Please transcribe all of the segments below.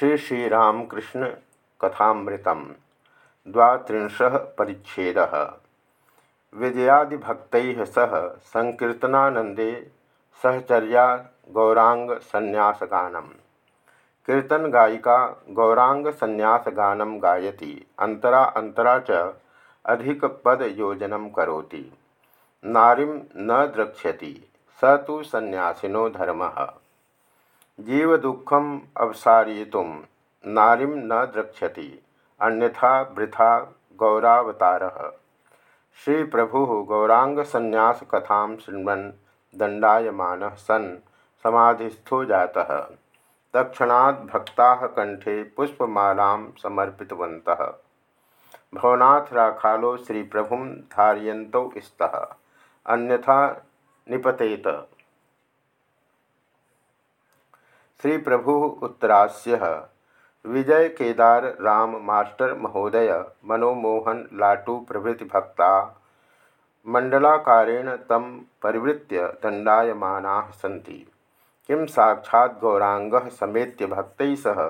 श्री श्रीरामकृष्ण कथामृत द्वांश परिच्छेद। विजयादिभक्त सह संकीर्तनानंदे सहचर्या गौरांग संन्यासगानम कीर्तन गायिका गौरांग संन्यासगानम गायती, अंतरा अंतरा च अधिक पद योजन करोति। नारीं न द्रक्ष्यति, स तो संन्यासिनो धर्मः। जीवदुखम अवसारयितुं नारी न द्रक्ष्यति, अन्यथा वृथा गौरावतार। श्री प्रभु गौरांगसन्यास कथा शृण्वन् दंडायमान सन् समाधिस्थो जाता। तक्षणात् भक्ता कंठे पुष्पमाला समर्पितवन्तः। भवनाथ राखालो श्री प्रभु धारयन्तौ स्तः, अन्यथा निपतेत। श्री प्रभु उत्तरास्य। विजय केदार राम मास्टर महोदय मनोमोहन लाटू प्रभृति भक्ता मंडलाकारेण तम परिवृत्य दंडायमाना सी किं साक्षात् गौरांग समेत भक्त सह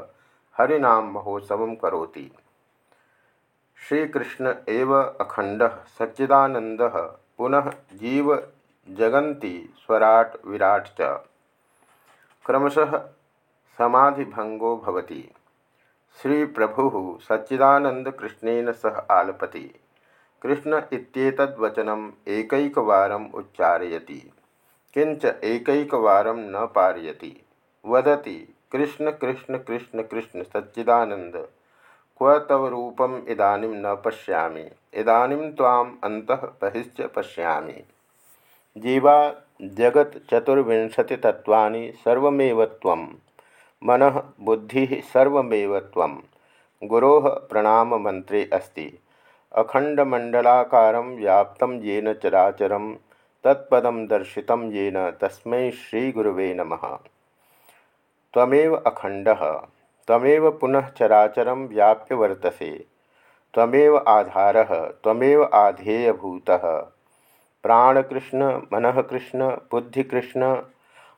हरिनाम महोत्सव करोति। श्रीकृष्ण एव अखंड सच्चिदानंद पुनः जीव जगन्ति स्वराट विराट च। क्रमशः समाधिभंगो भवति। श्री प्रभु सच्चिदानंद कृष्णेन सह आलपति। कृष्ण इत्येतद्वचनम् एकैकवारम् उच्चारयति। किंच एकैकवारं न पारयति। वदति, कृष्ण कृष्ण कृष्ण कृष्ण सच्चिदानंद क्व तव रूपम इदानीं न पश्यामि। इदानीं ताम अंतः बहिश्च पश्यामि। जीवा, जगत चतुर्विंशति तत्वानि सर्वमेव त्वम्। मन बुद्धि सर्वमेव त्वं। गुरो प्रणाम मंत्रे अस्ति। अखंडमंडलाकार व्याप्त येन चराचर तत्पदम दर्शित येन तस्मै श्रीगुरव नम। तमेव अखंड तमेव पुनः चराचर व्याप्य वर्तसे। तमेव आधार तमेव आधेयभूत। प्राणकृष्ण, मन कृष्ण, बुद्धिकृष्ण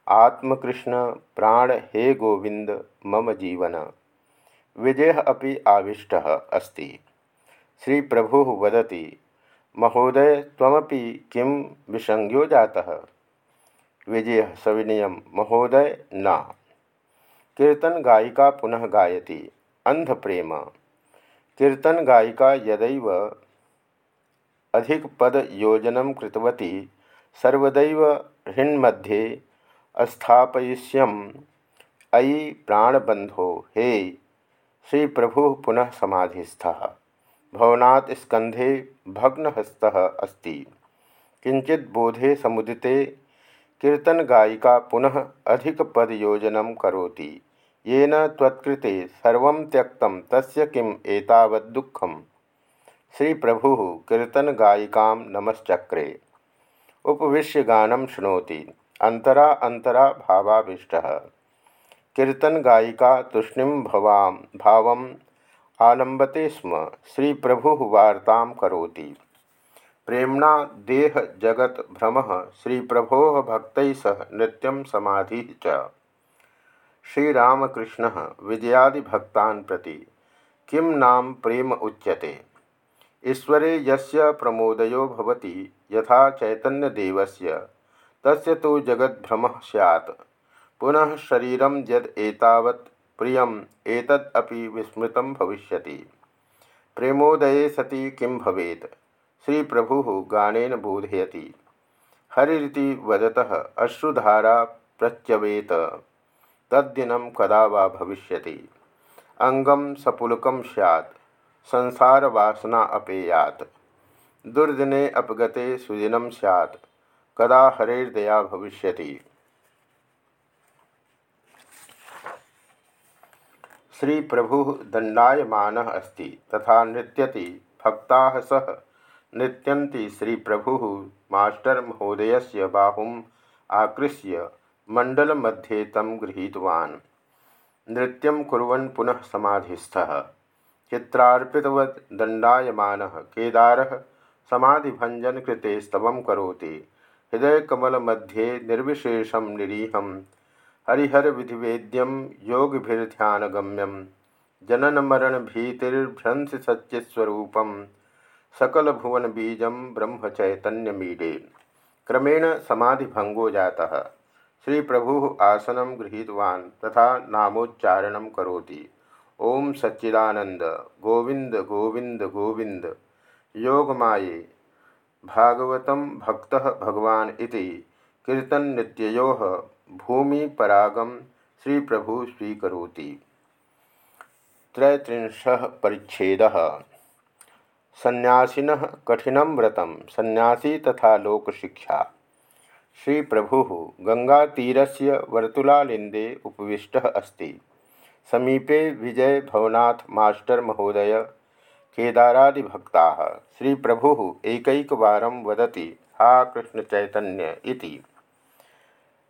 आत्मकृष्ण प्राण हे गोविंद मम जीवन। विजय अभी आविष्ट अस्ति। श्री प्रभु वदति, महोदय तमपि किं विसंज्ञो जाता? विजय सविनय, महोदय, न। कीर्तन गायिका पुनः गायति अंध प्रेम कीर्तन गायिका यदैव अधिक पद योजन कृतवती स्थापयिष्यम अयि प्राणबंधो हे! श्री प्रभु पुनः समाधिस्थ। भवनात् स्कंधे भग्नहस्त अस्ति। किंचित बोधे समुदिते कीर्तन गायिका पुनः अधिक पद योजन करोति। येन त्वत्कृते सर्व त्यक्त, तस्य किम एतावद्दुःखम श्री प्रभु कीर्तन गायिका नमश्चक्रे। उपविश्य गानम शुणोति। अंतरा अंतरा भावाभीष्ट। कीर्तन गायिका तूष्णीम भवाम भाव आलंबते स्म श्री प्रभु वार्ता करोति। प्रेमणा देह जगत भ्रम श्री प्रभो भक्त सह नृत्य समाधि च। श्रीरामकृष्ण विजयादिभक्ता प्रति नाम प्रेम उच्यते? ईश्वरे यस्य प्रमोदयो भवति, यथा चैतन्यदेवस्य तस्य तो जगद्भ्रम सैत् पुनः शरीर यद एतावत् विस्मृत भविष्य प्रेमोदये सति किं भवेत्? श्री प्रभु गानेन बोधयति। हरिति वदतः, अश्रुधारा प्रच्यवेत। तद्दिनं कदा वा भविष्यति? अंगम सपुलकम सैत् संसारवासना अपेयात्। दुर्दिने अपगते सुदिनं सैत् कदा हरेर्दया भविष्य श्री प्रभु दंडायमान अस्ति, तथा नृत्यति भक्ता सह। नृत्य श्री प्रभु मास्टर महोदय से बाहुम आकृष्य मंडल मध्ये तम गृहीतवान्। नृत्यं कुर्वन् पुनः समाधिस्थः। चित्रार्पितवत् दण्डायमानः केदारः समाधिभञ्जनकृते स्तवं करोति। हृदयकमल मध्ये निर्विशेषम निरीह। हरिहर विधिवेद्यम योगभिर्ध्यानगम्यम जनन मरण भीतिर्भ्रंस सच्चिस्वरूपम सकल भुवन बीज ब्रह्म चैतन्य मीडे क्रमेण समाधिभंगो जाता। श्री प्रभु आसन गृहीतवान् तथा नामोच्चारण करोति। ओम सच्चिदानंद गोविंद गोविंद गोविंद योगमाये। भागवतं भक्त भगवान कीर्तन नित्यो भूमि परागम श्री प्रभु स्वीकरोति। त्रैत्रिंश सन्यासीन कठिनम व्रतम सन्यासी तथा लोकशिक्षा। श्री प्रभु गंगातीरस्य वर्तुलालिंदे उपविष्ट अस्त। समीपे विजय भवनाथ मास्टर महोदय केदारादिभक्ता श्री प्रभु एक वदति, हा कृष्ण चैतन्य इति।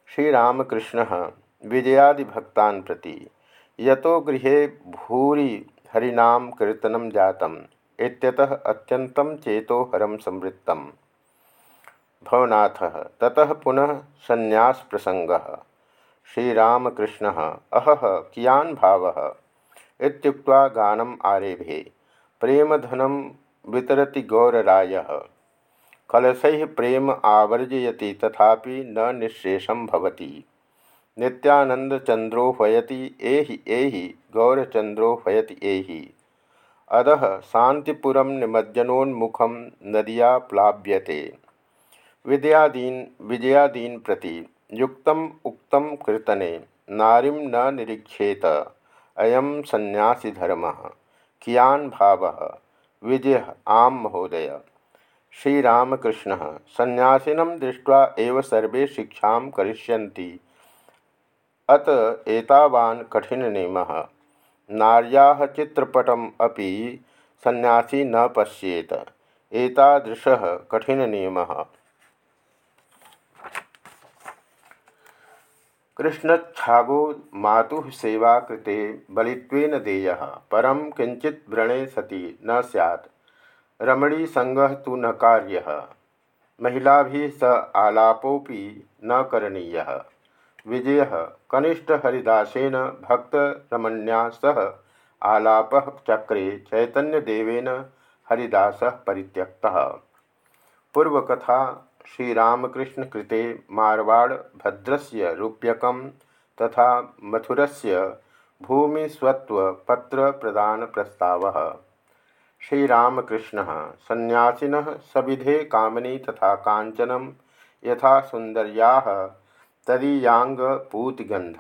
श्रीरामकृष्ण विजयादिभक्ता प्रति, यतो गृह भूरि हरिनाम कीर्तन जातम, इत्यतः अत्यंतं चेतोहरम संवृत्तम। भवनाथ, ततः पुनः संन्यास प्रसंगः श्रीरामकृष्ण, अह कियान भाव? इत्युक्त्वा आरेभे। प्रेमधनम वितरति गौरराय। कलश प्रेम आवर्जयति, तथापि न निःशेषम भवति। नित्यानंदचंद्रो हयति एहि एहि गौरचंद्रो हयति एहि। अदः शांतिपुरम निमज्जनोन्मुखम नदिया प्लाव्यते विद्यादीन, विजयादीन प्रति युक्तम उक्तम कीर्तने नारीम न निरीक्षेत अयम धर्म कियान भाव? विजय। आम, महोदय। श्रीरामकृष्ण सन्यासीनं दृष्ट्वा एव सर्वे शिक्षा करिष्यन्ति। अत एतावान् कठिननियमः नार्याः चित्रपटम् अपि सन्यासी न पश्येत। एतादृशः कठिननियमः कृष्णच्छागो मातु सेवा कृते बलित्वेन देय। परम किंचित व्रणे सति न सैत् रमणी संग तो न कार्य। महिला स आलापोपि न करणीय। विजय कनिष्ठ हरिदासेन भक्तरमण्या सह आलाप चक्रे चैतन्यदेवेन हरिदास परित्यक्तः। पूर्वकथा श्रीरामकृष्ण कृते मारवाड़ भद्रस्य रूप्यकं तथा मथुरस्य प्रस्ताव श्रीरामकृष्ण सन्यासीन सविधे कामनी तथा कांचनम यथा सुंदरिया तदीयांगपूतिगंध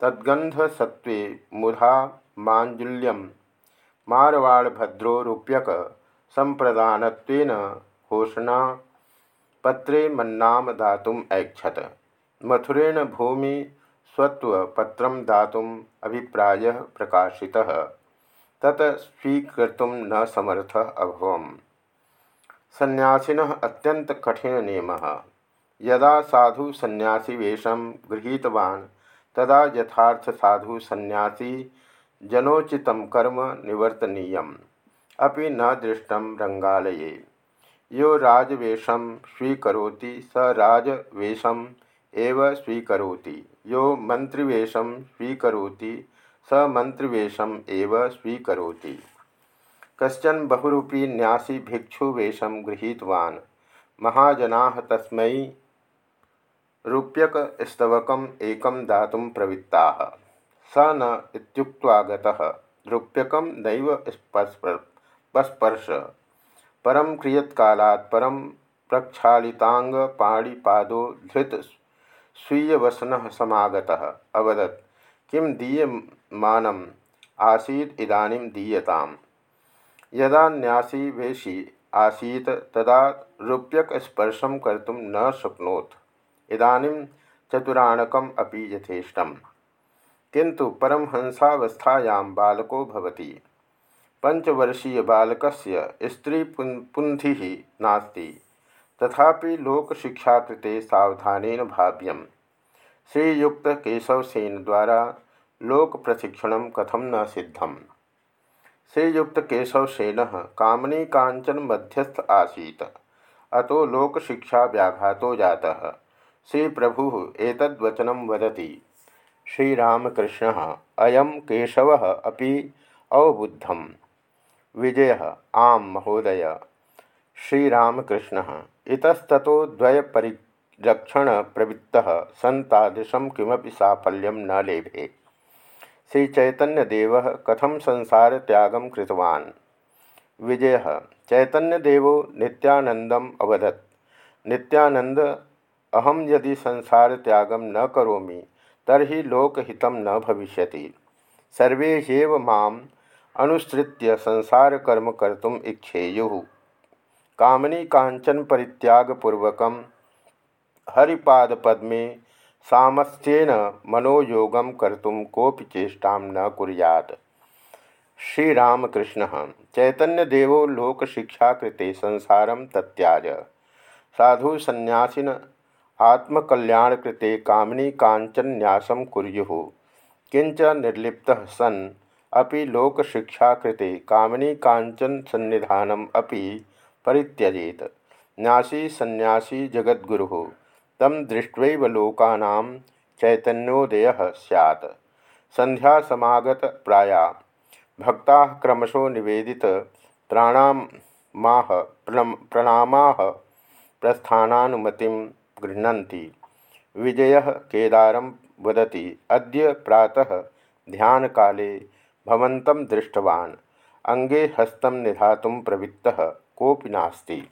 तद्गंधसत्वे मुधा मांजुल्यम मारवाड़भद्रो संप्रदानत्वेन घोषणा पत्रे मन्नाम दातुम ऐक्षत। मथुरेण भूमि स्वत्वपत्र दातुम अभिप्राय प्रकाशित। तत स्वीकर्तुं न समर्थ अभवम। सन्यासीन अत्यंत कठिन नियम। यदा साधु सन्यासी वेशम गृहीतवान्, तदा यथार्थ साधु सन्यासी जनोचित कर्म निवर्तनीय अभी न दृष्ट रंगालये यो राजवेशम स्वीकरोति, स राजवेशम एव स्वीकरोति। यो मंत्रिवेशम स्वीकरोति, स मंत्रिवेशम एव स्वीकरोति। कश्चन बहुरूपी न्यासी भिक्षुवेशम गृहीतवान्। महाजनाः तस्मै रूप्यकस्तवकम् एकं दातुं प्रवृत्ताः। स न इत्युक्त्वा गतः रूप्यकं नैव स्पर्श। परम क्रियत्कालात् परम प्रक्षालितांग पाणिपादो धृत स्वीयवसन समागतः अवदत्, किं दीयमानम् आसीत् इदानीं दीयताम्। यदा न्यासी वेशी आसीत् तदा रूप्यकस्पर्शं कर्तुं न शक्नोत्। इदानीं चतुराणकम् अपि यथेष्टम्। किन्तु परमहंसावस्थायां बालको भवति। पंचवर्षीय बालक स्त्रीपुंधि नास्ति। तथापि लोकशिक्षा कृते भाव्यम। श्रीयुक्त केशवसेन द्वारा लोक प्रशिक्षण कथम न सिद्धम? श्रीयुक्त केशवसेन कामनी कांचन मध्यस्थ आसीत। अतो लोकशिक्षा व्याघातो जाता। श्री प्रभु एतद्वचनं वदति। श्रीरामकृष्ण अयम केशव अभी अवबुद्धम। विजय। आम, महोदय। श्रीरामकृष्ण। इतस्तो द्वयपरिरक्षण प्रवृत्त सन्तादृशं किमपि साफल्यं न लेभे। श्रीचैतन्यदेव कथम संसार त्यागं कृतवान्? विजय। चैतन्यदेव नित्यानंदम अवदत्। नित्यानंद अहम यदि संसार त्यागम न करोमि तरी लोकहित न भविष्य सर्वे माम अनुसृत्य संसार कर्म कर्तुम इच्छेयु। कामनी कांचन परित्यागपूर्वक हरिपाद पद्मे सामस्यन मनोयोगम कर्तुम कोपि चेष्टा न कुरियात। श्रीरामकृष्ण चैतन्यदेव लोकशिक्षाकृते संसार तत्याज। साधु संन्यासीन आत्मकल्याणकृते कामनी कांचन्यासं कुर्युः। किंच निर्लिप्त सन् अपि लोकशिक्षाकृते कामनी कांचन सन्निधानम अपि परित्यजेत। न्यासी सन्यासी जगद्गुरु तम दृष्ट्वैव लोकानां चैतन्योदय सैत् संध्या समागत प्राया, भक्ता क्रमशो निवेदित प्राणामाह प्रणामाह प्रस्थानानुमतिं गृह्णन्ति। विजय केदारं वदति, अद्य प्रातः ध्यानकाले भवन्तं दृष्टवान्। अङ्गे हस्तं निधातुं प्रवृत्तः कोऽपि नास्ति।